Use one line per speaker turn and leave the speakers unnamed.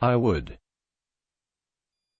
I would.